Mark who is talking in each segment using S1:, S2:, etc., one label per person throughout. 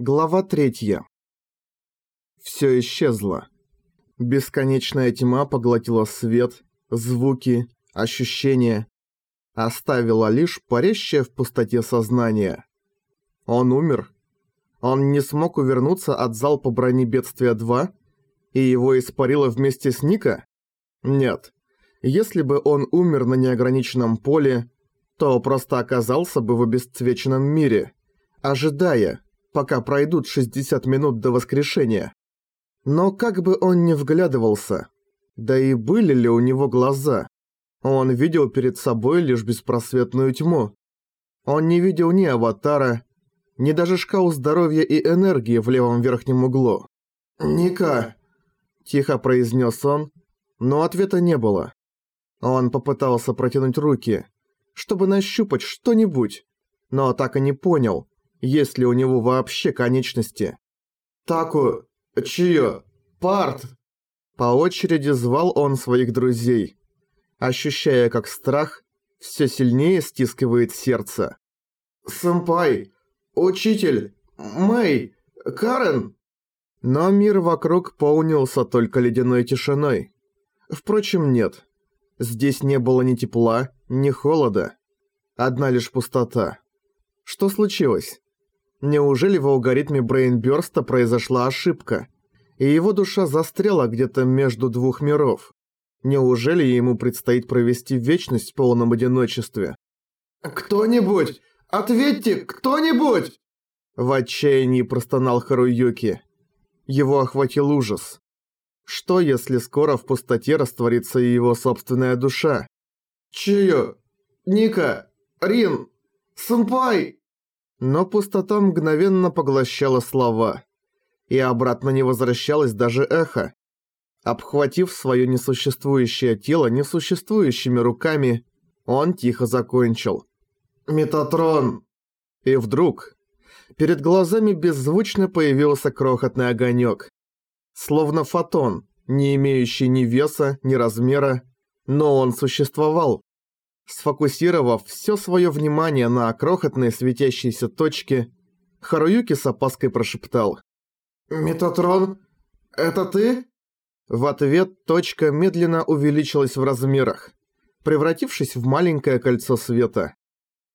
S1: Глава третья. Всё исчезло. Бесконечная тьма поглотила свет, звуки, ощущения, оставила лишь парящее в пустоте сознание. Он умер. Он не смог увернуться от залпа брони бедствия 2, и его испарило вместе с Ника? Нет. Если бы он умер на неограниченном поле, то просто оказался бы в обесцвеченном мире, ожидая, пока пройдут 60 минут до воскрешения. Но как бы он ни вглядывался, да и были ли у него глаза, он видел перед собой лишь беспросветную тьму. Он не видел ни аватара, ни даже шкал здоровья и энергии в левом верхнем углу. «Ника!» – тихо произнес он, но ответа не было. Он попытался протянуть руки, чтобы нащупать что-нибудь, но так и не понял, есть ли у него вообще конечности. «Таку, Чио, Парт!» По очереди звал он своих друзей, ощущая, как страх все сильнее стискивает сердце. «Сэмпай! Учитель! Мэй! Карен!» Но мир вокруг полнился только ледяной тишиной. Впрочем, нет. Здесь не было ни тепла, ни холода. Одна лишь пустота. Что случилось? Неужели в алгоритме Брейнбёрста произошла ошибка, и его душа застряла где-то между двух миров? Неужели ему предстоит провести вечность в полном одиночестве? «Кто-нибудь! Ответьте, кто-нибудь!» В отчаянии простонал Харуюки. Его охватил ужас. Что, если скоро в пустоте растворится и его собственная душа? «Чио! Ника! Рин! Сэмпай!» Но пустота мгновенно поглощала слова. И обратно не возвращалось даже эхо. Обхватив свое несуществующее тело несуществующими руками, он тихо закончил. «Метатрон!» И вдруг перед глазами беззвучно появился крохотный огонек. Словно фотон, не имеющий ни веса, ни размера, но он существовал. Сфокусировав все свое внимание на крохотной светящейся точке, Харуюки с опаской прошептал. «Метатрон, это ты?» В ответ точка медленно увеличилась в размерах, превратившись в маленькое кольцо света.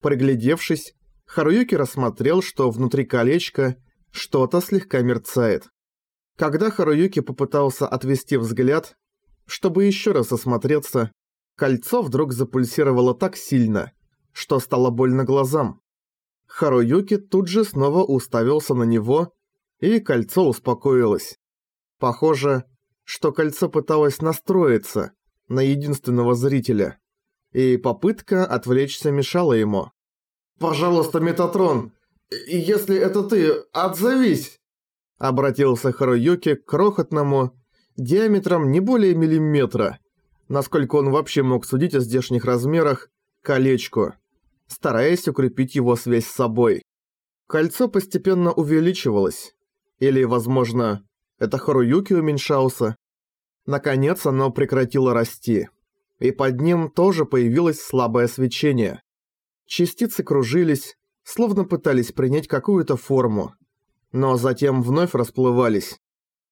S1: Приглядевшись, Харуюки рассмотрел, что внутри колечка что-то слегка мерцает. Когда Харуюки попытался отвести взгляд, чтобы еще раз осмотреться, Кольцо вдруг запульсировало так сильно, что стало больно глазам. Харуюки тут же снова уставился на него, и кольцо успокоилось. Похоже, что кольцо пыталось настроиться на единственного зрителя, и попытка отвлечься мешала ему. «Пожалуйста, Метатрон, если это ты, отзовись!» Обратился Харуюки к крохотному, диаметром не более миллиметра, насколько он вообще мог судить о здешних размерах, колечку, стараясь укрепить его связь с собой. Кольцо постепенно увеличивалось. Или, возможно, это Харуюки уменьшался. Наконец оно прекратило расти. И под ним тоже появилось слабое свечение. Частицы кружились, словно пытались принять какую-то форму. Но затем вновь расплывались.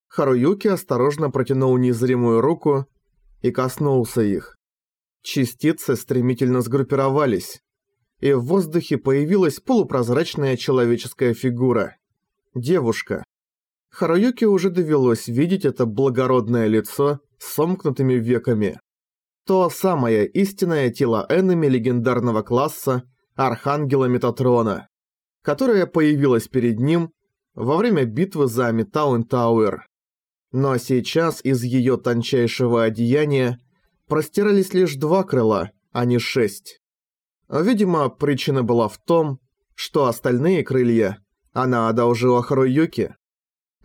S1: Харуюки осторожно протянул незримую руку и коснулся их. Частицы стремительно сгруппировались, и в воздухе появилась полупрозрачная человеческая фигура. Девушка. Харуюке уже довелось видеть это благородное лицо с сомкнутыми веками. То самое истинное тело энеми легендарного класса Архангела Метатрона, которое появилось перед ним во время битвы за Метаун Тауэр. Но сейчас из ее тончайшего одеяния простирались лишь два крыла, а не шесть. Видимо, причина была в том, что остальные крылья она одолжила Харуюки.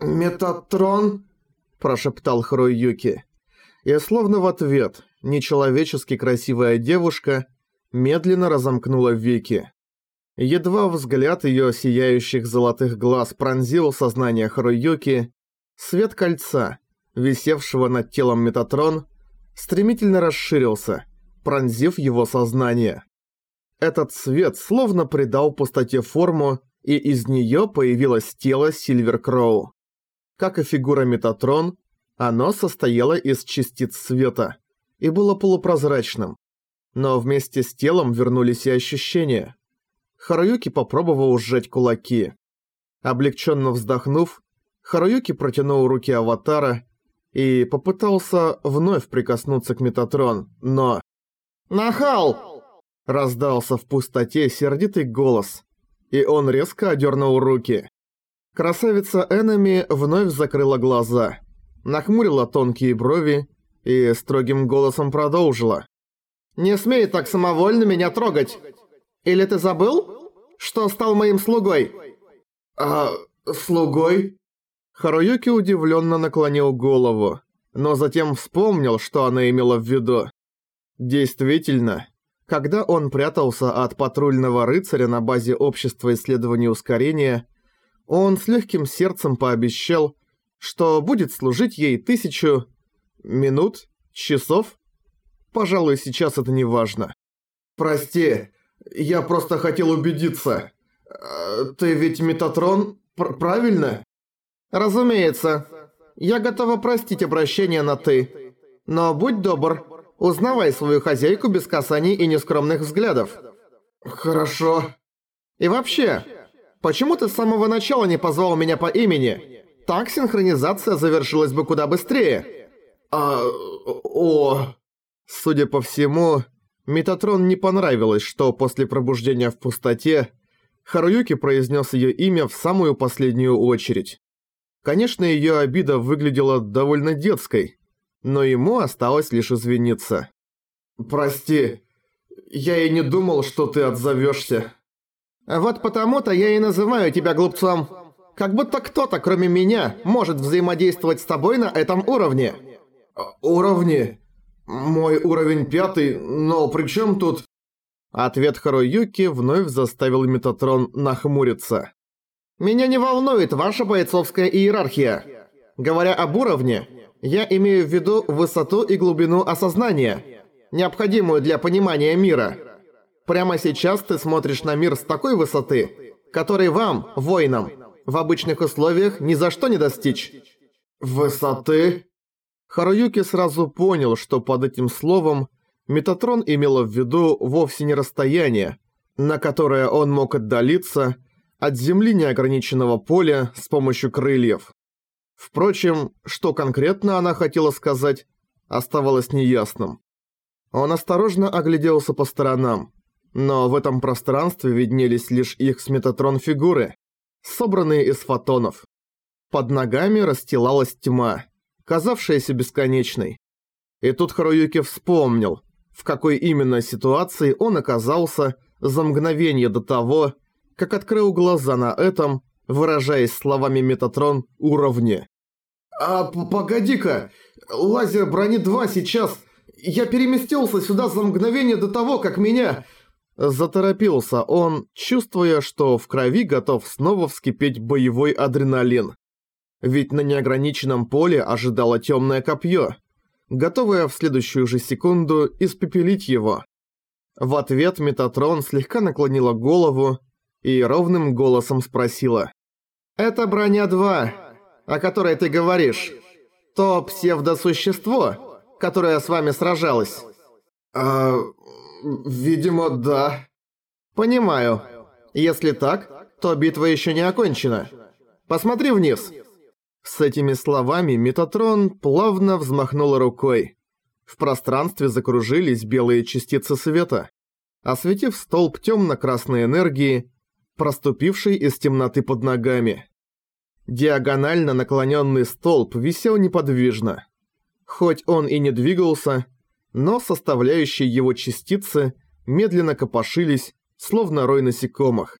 S1: «Метатрон?» – прошептал Харуюки. И словно в ответ нечеловечески красивая девушка медленно разомкнула веки. Едва взгляд ее сияющих золотых глаз пронзил сознание Харуюки, Свет кольца, висевшего над телом Метатрон, стремительно расширился, пронзив его сознание. Этот свет словно придал пустоте форму и из нее появилось тело Сильвер Кроу. Как и фигура Метатрон, оно состояло из частиц света и было полупрозрачным. Но вместе с телом вернулись и ощущения. Харуюки попробовал сжать кулаки. Облегченно вздохнув, Харуюки протянул руки Аватара и попытался вновь прикоснуться к Метатрон, но... «Нахал!» Раздался в пустоте сердитый голос, и он резко одернул руки. Красавица Эннами вновь закрыла глаза, нахмурила тонкие брови и строгим голосом продолжила. «Не смей так самовольно меня трогать! Или ты забыл, что стал моим слугой?» «А... слугой?» Харуюки удивленно наклонил голову, но затем вспомнил, что она имела в виду. Действительно, когда он прятался от патрульного рыцаря на базе Общества исследований ускорения, он с легким сердцем пообещал, что будет служить ей тысячу... минут? Часов? Пожалуй, сейчас это не важно. «Прости, я просто хотел убедиться. Э, ты ведь Метатрон, пр правильно?» «Разумеется. Я готова простить обращение на «ты». Но будь добр, узнавай свою хозяйку без касаний и нескромных взглядов». «Хорошо». «И вообще, почему ты с самого начала не позвал меня по имени? Так синхронизация завершилась бы куда быстрее». «А... о...» Судя по всему, Метатрон не понравилось, что после пробуждения в пустоте Харуюки произнес ее имя в самую последнюю очередь. Конечно, ее обида выглядела довольно детской, но ему осталось лишь извиниться. «Прости, я и не думал, что ты отзовешься. «Вот потому-то я и называю тебя глупцом. Как будто кто-то, кроме меня, может взаимодействовать с тобой на этом уровне». «Уровне? Мой уровень пятый, но при чем тут...» Ответ Харуюки вновь заставил Метатрон нахмуриться. Меня не волнует ваша бойцовская иерархия. Говоря об уровне, я имею в виду высоту и глубину осознания, необходимую для понимания мира. Прямо сейчас ты смотришь на мир с такой высоты, которой вам, воинам, в обычных условиях ни за что не достичь. Высоты? Харуюки сразу понял, что под этим словом Метатрон имела в виду вовсе не расстояние, на которое он мог отдалиться, от земли неограниченного поля с помощью крыльев. Впрочем, что конкретно она хотела сказать, оставалось неясным. Он осторожно огляделся по сторонам, но в этом пространстве виднелись лишь их с Метатрон фигуры, собранные из фотонов. Под ногами расстилалась тьма, казавшаяся бесконечной. И тут Харуюки вспомнил, в какой именно ситуации он оказался за мгновение до того, как открыл глаза на этом, выражаясь словами Метатрон, уровне. «А погоди-ка, лазер брони 2 сейчас... Я переместился сюда за мгновение до того, как меня...» Заторопился он, чувствуя, что в крови готов снова вскипеть боевой адреналин. Ведь на неограниченном поле ожидало темное копье, готовое в следующую же секунду испепелить его. В ответ Метатрон слегка наклонила голову и ровным голосом спросила. «Это броня-2, о которой ты говоришь. То псевдосущество, которое с вами сражалось?» «А... видимо, да». «Понимаю. Если так, то битва еще не окончена. Посмотри вниз». С этими словами Метатрон плавно взмахнула рукой. В пространстве закружились белые частицы света. Осветив столб темно-красной энергии, проступивший из темноты под ногами. Диагонально наклоненный столб висел неподвижно. Хоть он и не двигался, но составляющие его частицы медленно копошились, словно рой насекомых.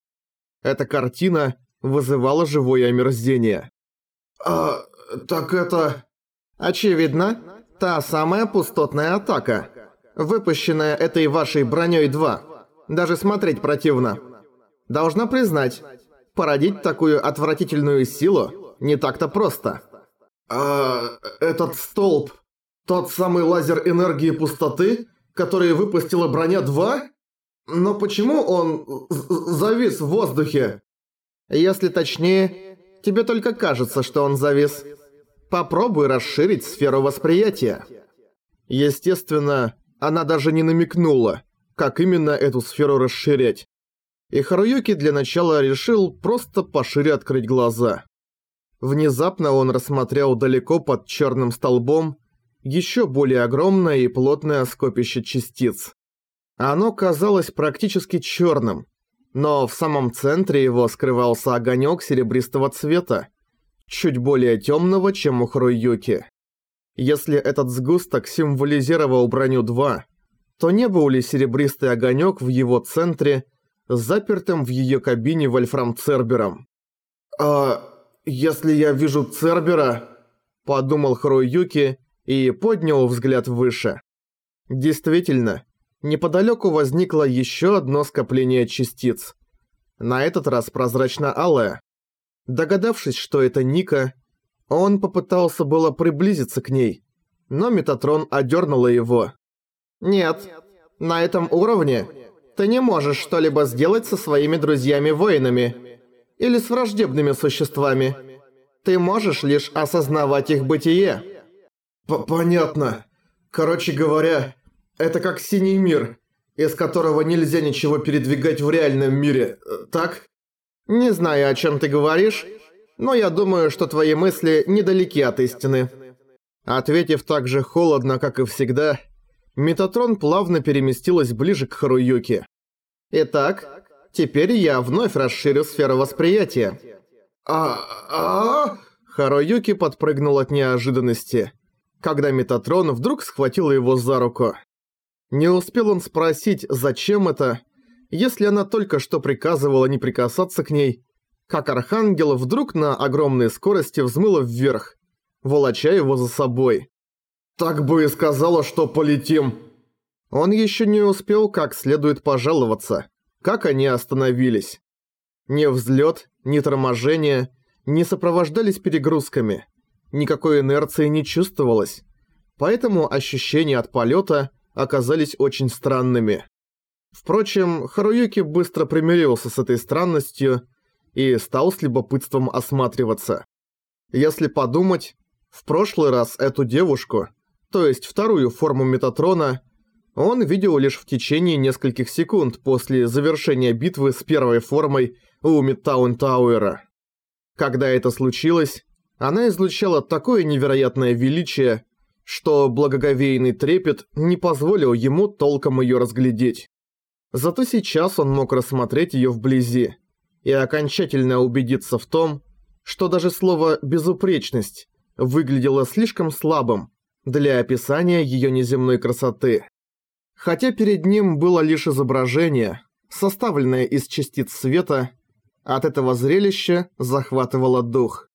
S1: Эта картина вызывала живое омерзение. «А, так это...» «Очевидно, та самая пустотная атака, выпущенная этой вашей броней 2. Даже смотреть противно». Должна признать, породить такую отвратительную силу не так-то просто. А этот столб, тот самый лазер энергии пустоты, который выпустила броня 2? Но почему он завис в воздухе? Если точнее, тебе только кажется, что он завис. Попробуй расширить сферу восприятия. Естественно, она даже не намекнула, как именно эту сферу расширять. И Харуюки для начала решил просто пошире открыть глаза. Внезапно он рассмотрел далеко под черным столбом еще более огромное и плотное скопище частиц. Оно казалось практически черным, но в самом центре его скрывался огонек серебристого цвета, чуть более темного, чем у Харуюки. Если этот сгусток символизировал броню 2, то не был ли серебристый огонек в его центре, запертым в ее кабине Вольфрам Цербером? «А если я вижу Цербера?» – подумал Харуюки и поднял взгляд выше. Действительно, неподалеку возникло еще одно скопление частиц. На этот раз прозрачно-алое. Догадавшись, что это Ника, он попытался было приблизиться к ней, но Метатрон одернула его. «Нет, на этом уровне ты не можешь что-либо сделать со своими друзьями-воинами или с враждебными существами. Ты можешь лишь осознавать их бытие».
S2: П «Понятно. Короче говоря, это как синий мир, из которого нельзя ничего передвигать в реальном мире, так?»
S1: «Не знаю, о чем ты говоришь, но я думаю, что твои мысли недалеки от истины». Ответив так же холодно, как и всегда, Метатрон плавно переместилась ближе к Харуюке. «Итак, теперь я вновь расширю сферу восприятия».
S2: «А... а...»
S1: Харуюки подпрыгнул от неожиданности, когда Метатрон вдруг схватила его за руку. Не успел он спросить, зачем это, если она только что приказывала не прикасаться к ней, как Архангел вдруг на огромной скорости взмыла вверх, волоча его за собой.
S2: «Так бы и сказала, что полетим!»
S1: Он еще не успел как следует пожаловаться, как они остановились. Ни взлет, ни торможение не сопровождались перегрузками. Никакой инерции не чувствовалось. Поэтому ощущения от полета оказались очень странными. Впрочем, Харуюки быстро примирился с этой странностью и стал с любопытством осматриваться. Если подумать, в прошлый раз эту девушку, то есть вторую форму Метатрона, он видел лишь в течение нескольких секунд после завершения битвы с первой формой у Мидтаун Тауэра. Когда это случилось, она излучала такое невероятное величие, что благоговейный трепет не позволил ему толком ее разглядеть. Зато сейчас он мог рассмотреть ее вблизи и окончательно убедиться в том, что даже слово «безупречность» выглядело слишком слабым для описания ее неземной красоты. Хотя перед ним было лишь изображение, составленное из частиц света, от этого зрелища захватывало дух.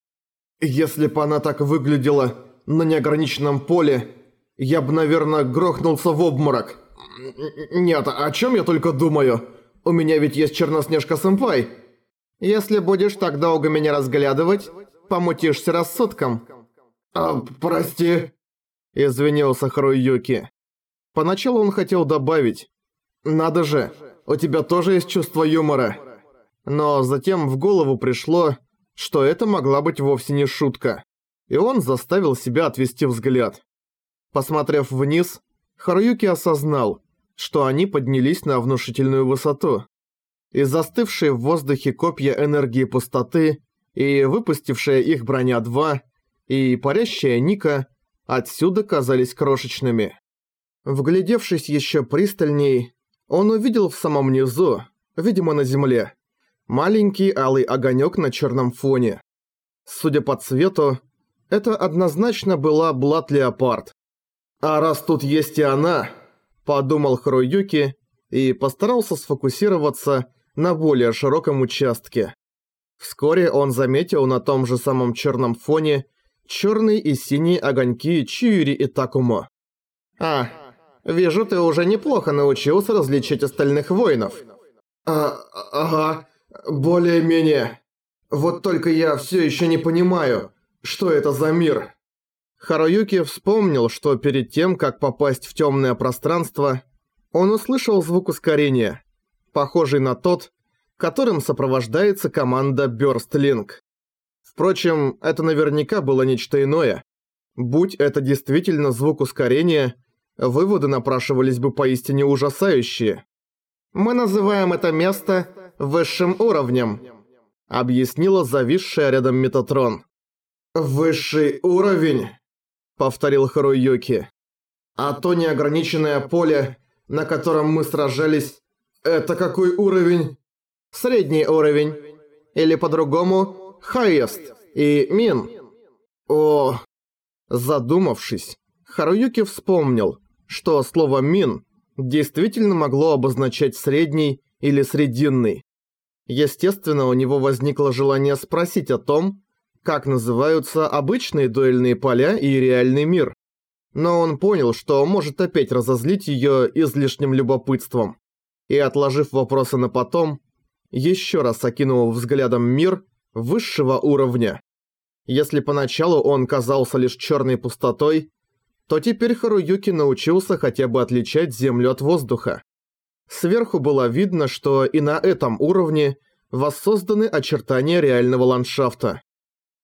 S2: «Если бы она так выглядела на неограниченном поле, я бы, наверное, грохнулся в обморок. Нет, о чем я только думаю? У меня ведь есть Черноснежка-сэмпай».
S1: Если будешь так долго меня разглядывать, помутишься рассудком.
S2: А, прости.
S1: Извинился Харуюки. Поначалу он хотел добавить. Надо же, у тебя тоже есть чувство юмора. Но затем в голову пришло, что это могла быть вовсе не шутка. И он заставил себя отвести взгляд. Посмотрев вниз, Харуюки осознал, что они поднялись на внушительную высоту и застывшие в воздухе копья энергии пустоты, и выпустившая их броня 2, и парящая Ника отсюда казались крошечными. Вглядевшись еще пристальней, он увидел в самом низу, видимо на земле, маленький алый огонек на черном фоне. Судя по цвету, это однозначно была Блат-Леопард. «А раз тут есть и она», – подумал Хроюки и постарался сфокусироваться на более широком участке. Вскоре он заметил на том же самом черном фоне черные и синие огоньки Чиури и Такумо. «А, вижу, ты уже неплохо научился различить остальных воинов».
S2: «А, ага, более-менее. Вот только я все еще не понимаю, что это за мир».
S1: Харуюки вспомнил, что перед тем, как попасть в темное пространство, он услышал звук ускорения – похожий на тот, которым сопровождается команда Бёрстлинг. Впрочем, это наверняка было нечто иное. Будь это действительно звук ускорения, выводы напрашивались бы поистине ужасающие. «Мы называем это место высшим уровнем», объяснила зависшая рядом Метатрон.
S2: «Высший уровень», — повторил Харуюки. «А то неограниченное поле, на котором мы сражались, это какой уровень?»
S1: «Средний уровень. Или по-другому, highest и min».
S2: «О...»
S1: Задумавшись, Харуюки вспомнил, что слово «мин» действительно могло обозначать «средний» или «срединный». Естественно, у него возникло желание спросить о том, как называются обычные дуэльные поля и реальный мир. Но он понял, что может опять разозлить её излишним любопытством. И отложив вопросы на потом, ещё раз окинул взглядом мир высшего уровня. Если поначалу он казался лишь чёрной пустотой, то теперь Харуюки научился хотя бы отличать землю от воздуха. Сверху было видно, что и на этом уровне воссозданы очертания реального ландшафта.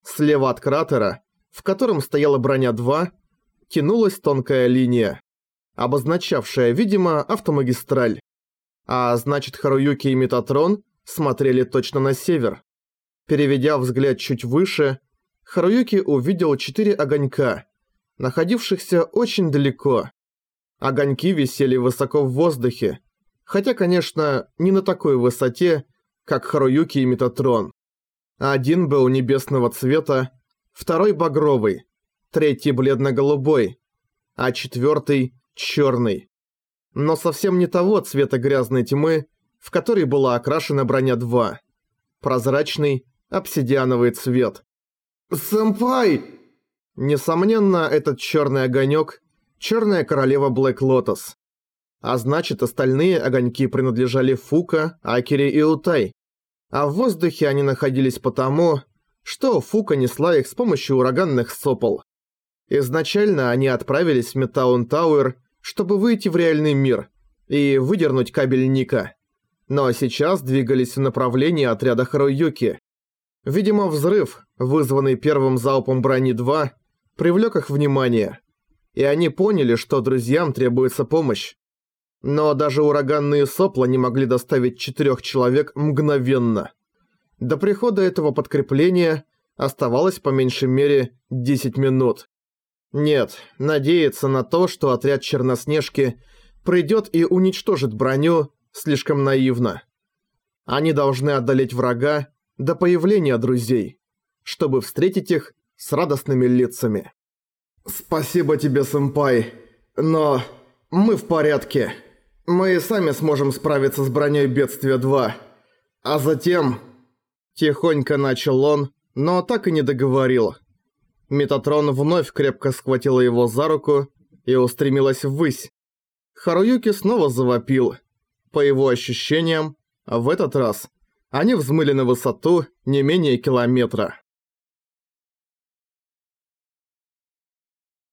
S1: Слева от кратера, в котором стояла броня 2, тянулась тонкая линия, обозначавшая, видимо, автомагистраль. А значит, Харуюки и Метатрон смотрели точно на север. Переведя взгляд чуть выше, Харуюки увидел четыре огонька, находившихся очень далеко. Огоньки висели высоко в воздухе, хотя, конечно, не на такой высоте, как Харуюки и Метатрон. Один был небесного цвета, второй багровый, третий бледно-голубой, а четвертый черный. Но совсем не того цвета грязной тьмы, в которой была окрашена броня 2. Прозрачный, обсидиановый цвет.
S2: «Сэмпай!»
S1: Несомненно, этот черный огонек – черная королева Блэк Лотос. А значит, остальные огоньки принадлежали Фука, Акере и Утай. А в воздухе они находились потому, что Фука несла их с помощью ураганных сопол. Изначально они отправились в Метаун Тауэр, чтобы выйти в реальный мир и выдернуть кабель Ника. Но сейчас двигались в направлении отряда Харуюки. Видимо, взрыв, вызванный первым залпом брони-2, привлек их внимание. И они поняли, что друзьям требуется помощь. Но даже ураганные сопла не могли доставить четырех человек мгновенно. До прихода этого подкрепления оставалось по меньшей мере 10 минут. Нет, надеяться на то, что отряд Черноснежки придет и уничтожит броню, слишком наивно. Они должны одолеть врага до появления друзей, чтобы встретить их с радостными лицами.
S2: «Спасибо тебе, сэмпай, но мы в порядке». Мы и сами сможем справиться с броней бедствия 2. А затем...
S1: Тихонько начал он, но так и не договорил. Метатрон вновь крепко схватила его за руку и устремилась ввысь. Харуюки снова завопил. По его ощущениям, в этот раз они взмыли на высоту не менее километра.